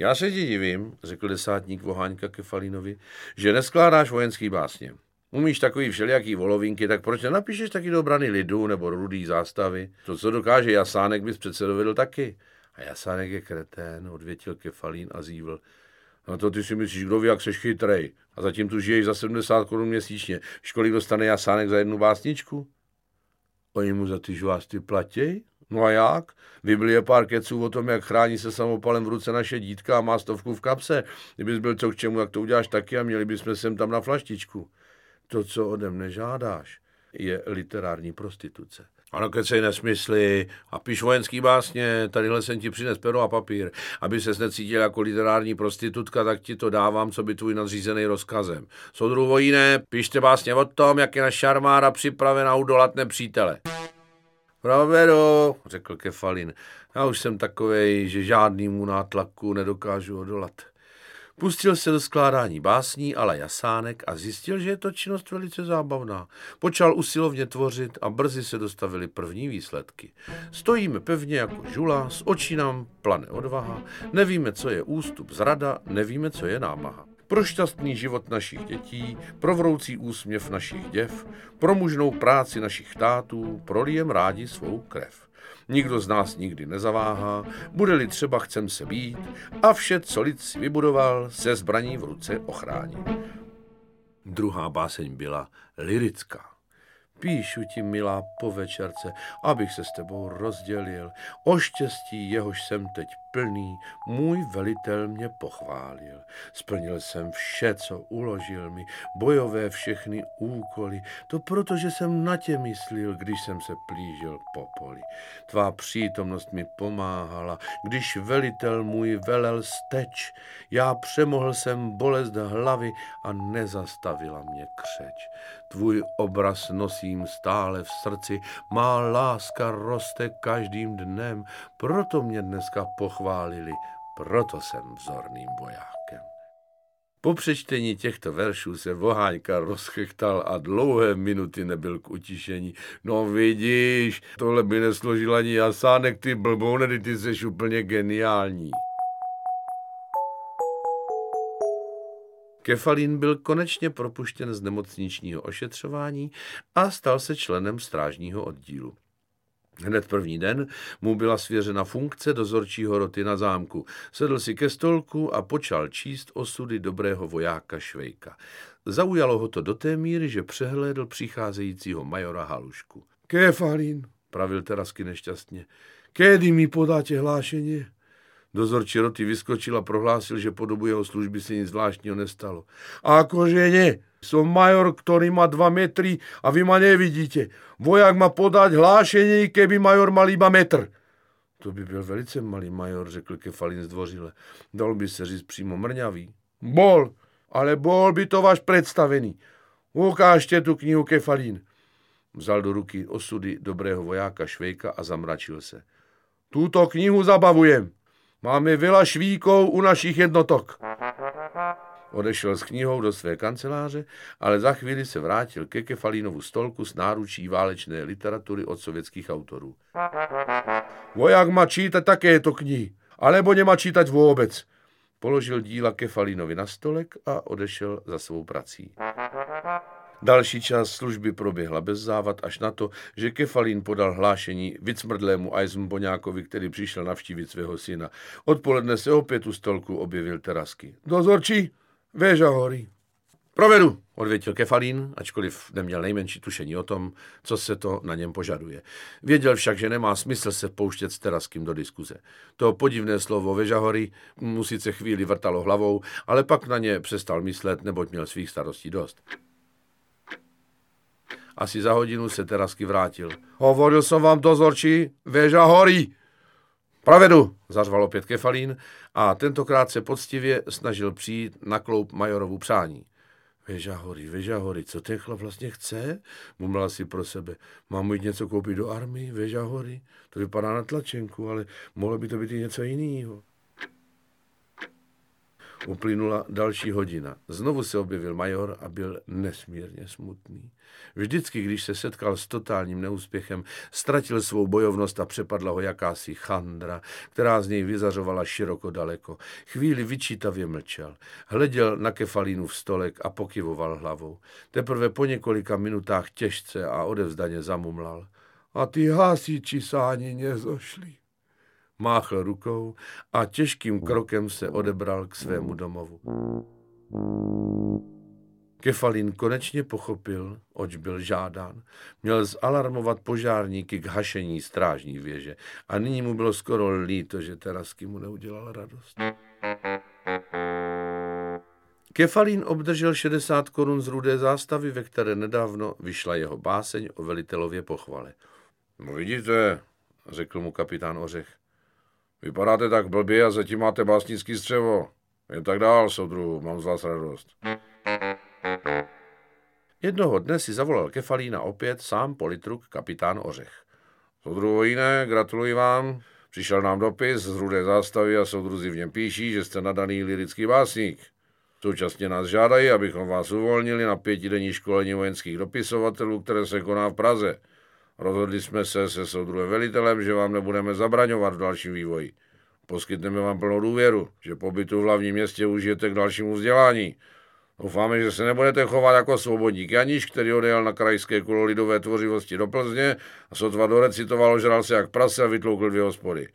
Já se ti divím, řekl desátník Voháňka Kefalínovi, že neskládáš vojenský básně. Umíš takový všelijaký volovinky, tak proč nenapíšeš taky do obrany lidu nebo rudý zástavy? To, co dokáže Jasánek, bys přece dovedl taky. A Jasánek je kretén, odvětil Kefalín a zívl. No to ty si myslíš, kdo ví, jak seš chytrej. A zatím tu žiješ za 70 korun měsíčně. Školy dostane Jasánek za jednu básničku? Oni mu za ty žvásty platěj? No a jak? Je pár keců o tom, jak chrání se samopalem v ruce naše dítka a má stovku v kapse. Kdybys byl co k čemu, jak to uděláš taky a měli bychom sem tam na flaštičku. To, co ode mne žádáš, je literární prostituce. Ano, kecej nesmysly a píš vojenský básně, tadyhle jsem ti přines pero a papír. Aby ses necítil jako literární prostitutka, tak ti to dávám, co by tvůj nadřízený rozkazem. Soudruho jiné, píšte básně o tom, jak je naše armáda připravena udolat nepřítele. Pravedo, řekl Kefalin, já už jsem takovej, že žádnýmu nátlaku nedokážu odolat. Pustil se do skládání básní, ale jasánek a zjistil, že je to činnost velice zábavná. Počal usilovně tvořit a brzy se dostavily první výsledky. Stojíme pevně jako žula, s očí nám plane odvaha, nevíme, co je ústup zrada, nevíme, co je námaha pro šťastný život našich dětí, pro vroucí úsměv našich děv, pro mužnou práci našich tátů, prolijem rádi svou krev. Nikdo z nás nikdy nezaváhá, bude-li třeba chcem se být a vše, co lid si vybudoval, se zbraní v ruce ochrání. Druhá báseň byla lirická. Píšu ti, milá, po večerce, abych se s tebou rozdělil. O štěstí, jehož jsem teď plný, můj velitel mě pochválil. Splnil jsem vše, co uložil mi, bojové všechny úkoly. To proto, že jsem na tě myslil, když jsem se plížil po poli. Tvá přítomnost mi pomáhala, když velitel můj velel steč. Já přemohl jsem bolest hlavy a nezastavila mě křeč. Tvůj obraz nosím stále v srdci, má láska roste každým dnem, proto mě dneska pochválili, proto jsem vzorným vojákem. Po přečtení těchto veršů se Voháňka rozchechtal a dlouhé minuty nebyl k utišení. No vidíš, tohle by nesložil ani jasánek, ty blboune, ty jsi úplně geniální. Kefalín byl konečně propuštěn z nemocničního ošetřování a stal se členem strážního oddílu. Hned první den mu byla svěřena funkce dozorčího roty na zámku. Sedl si ke stolku a počal číst osudy dobrého vojáka Švejka. Zaujalo ho to do té míry, že přehlédl přicházejícího majora Halušku. Kefalín, pravil Terasky nešťastně, kedy mi podáte hlášení? Dozorčí roty vyskočil a prohlásil, že po dobu jeho služby se nic zvláštního nestalo. Akože nie, som major, ktorý má dva metry a vy ma nevidíte. Vojak má podať hlášení, keby major mal iba metr. To by byl velice malý major, řekl Kefalin zdvořile. Dal by se říct přímo mrňavý. Bol, ale bol by to váš představený. Ukážte tu knihu Kefalín. Vzal do ruky osudy dobrého vojáka Švejka a zamračil se. Tuto knihu zabavujem. Máme vila švíkov u našich jednotok. Odešel s knihou do své kanceláře, ale za chvíli se vrátil ke Kefalínovu stolku s náručí válečné literatury od sovětských autorů. Voják má čítat také to knihy, alebo nemá čítať vůbec. Položil díla Kefalínovi na stolek a odešel za svou prací. Další část služby proběhla bez závad až na to, že Kefalín podal hlášení vycmrdlému Eisenboňákovi, který přišel navštívit svého syna. Odpoledne se opět u stolku objevil Terasky. Dozorčí, věža hory. Provedu, odvětil Kefalín, ačkoliv neměl nejmenší tušení o tom, co se to na něm požaduje. Věděl však, že nemá smysl se pouštět s Teraským do diskuze. To podivné slovo Vežahory mu sice chvíli vrtalo hlavou, ale pak na ně přestal myslet, neboť měl svých starostí dost. Asi za hodinu se Terasky vrátil. Hovoril jsem vám dozorčí, věža horí. Pravedu, zařval opět Kefalín a tentokrát se poctivě snažil přijít na kloup majorovu přání. Věža hory, věža hory, co ten chlap vlastně chce? Mumla si pro sebe. Mám jít něco koupit do army, věža hory? To vypadá na tlačenku, ale mohlo by to být i něco jiného. Uplynula další hodina. Znovu se objevil major a byl nesmírně smutný. Vždycky, když se setkal s totálním neúspěchem, ztratil svou bojovnost a přepadla ho jakási chandra, která z něj vyzařovala široko daleko. Chvíli vyčítavě mlčel. Hleděl na kefalínu v stolek a pokyvoval hlavou. Teprve po několika minutách těžce a odevzdaně zamumlal. A ty hasiči se ani nezošli. Máchl rukou a těžkým krokem se odebral k svému domovu. Kefalín konečně pochopil, oč byl žádán. Měl zalarmovat požárníky k hašení strážní věže a nyní mu bylo skoro líto, že Terasky mu neudělal radost. Kefalín obdržel 60 korun z rudé zástavy, ve které nedávno vyšla jeho báseň o velitelově pochvale. No vidíte, řekl mu kapitán Ořech. Vypadáte tak blbě a zatím máte básnický střevo. Jen tak dál, soudru, mám z vás radost. Jednoho dne si zavolal Kefalína opět sám politruk kapitán Ořech. Soudru jiné, gratuluji vám. Přišel nám dopis z rudé zástavy a soudruzi v něm píší, že jste nadaný lirický básník. Současně nás žádají, abychom vás uvolnili na pětidenní školení vojenských dopisovatelů, které se koná v Praze. Rozhodli jsme se se soudruhem velitelem, že vám nebudeme zabraňovat v dalším vývoji. Poskytneme vám plnou důvěru, že pobytu v hlavním městě užijete k dalšímu vzdělání. Doufáme, že se nebudete chovat jako svobodník Janíš, který odjel na krajské kolo lidové tvořivosti do Plzně a sotva dorecitoval, žral se jak prase a vytloukl dvě hospody.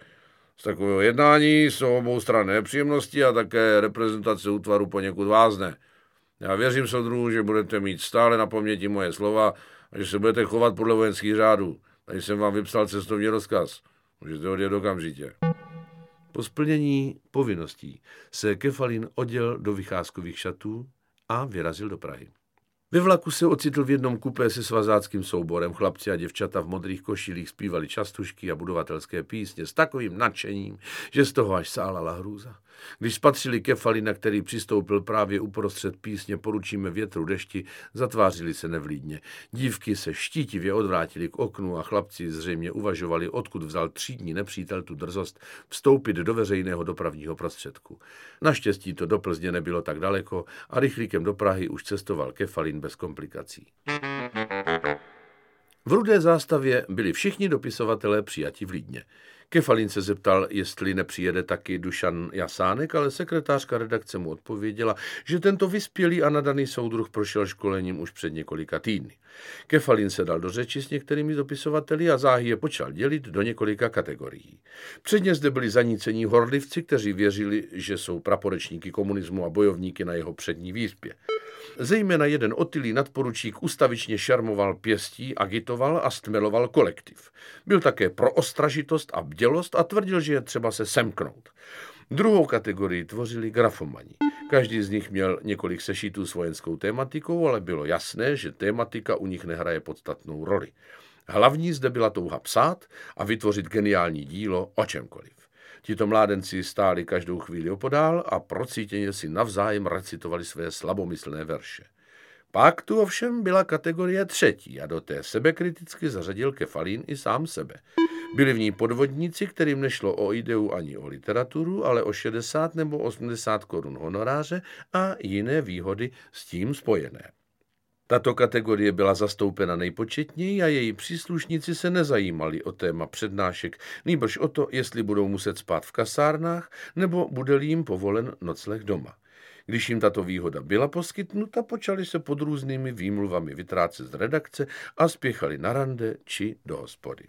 Z takového jednání jsou obou stran nepříjemnosti a také reprezentace útvaru poněkud vázne. Já věřím, soudruhu, že budete mít stále na paměti moje slova a že se budete chovat podle vojenských řádů. Tady jsem vám vypsal cestovní rozkaz. Můžete odjet okamžitě. Po splnění povinností se Kefalin oděl do vycházkových šatů a vyrazil do Prahy. Ve vlaku se ocitl v jednom kupé se svazáckým souborem. Chlapci a děvčata v modrých košilích zpívali častušky a budovatelské písně s takovým nadšením, že z toho až sálala hrůza. Když spatřili Kefalina, který přistoupil právě uprostřed písně Poručíme větru dešti, zatvářili se nevlídně. Dívky se štítivě odvrátili k oknu a chlapci zřejmě uvažovali, odkud vzal třídní nepřítel tu drzost vstoupit do veřejného dopravního prostředku. Naštěstí to do Plzně nebylo tak daleko a rychlíkem do Prahy už cestoval Kefalin bez komplikací. V rudé zástavě byli všichni dopisovatelé přijati v Lídně. Kefalín se zeptal, jestli nepřijede taky Dušan Jasánek, ale sekretářka redakce mu odpověděla, že tento vyspělý a nadaný soudruh prošel školením už před několika týdny. Kefalín se dal do řeči s některými dopisovateli a záhy je počal dělit do několika kategorií. Předně zde byli zanícení horlivci, kteří věřili, že jsou praporečníky komunismu a bojovníky na jeho přední výspě. Zejména jeden otilý nadporučík ustavičně šarmoval pěstí, agitoval a stmeloval kolektiv. Byl také pro ostražitost a bdělost a tvrdil, že je třeba se semknout. Druhou kategorii tvořili grafomani. Každý z nich měl několik sešitů s vojenskou tématikou, ale bylo jasné, že tématika u nich nehraje podstatnou roli. Hlavní zde byla touha psát a vytvořit geniální dílo o čemkoliv. Tito mládenci stáli každou chvíli opodál a procítěně si navzájem recitovali své slabomyslné verše. Pak tu ovšem byla kategorie třetí a do té sebekriticky zařadil Kefalín i sám sebe. Byli v ní podvodníci, kterým nešlo o ideu ani o literaturu, ale o 60 nebo 80 korun honoráře a jiné výhody s tím spojené. Tato kategorie byla zastoupena nejpočetněji a její příslušníci se nezajímali o téma přednášek, nýbrž o to, jestli budou muset spát v kasárnách nebo bude jim povolen nocleh doma. Když jim tato výhoda byla poskytnuta, počali se pod různými výmluvami vytrácet z redakce a spěchali na rande či do hospody.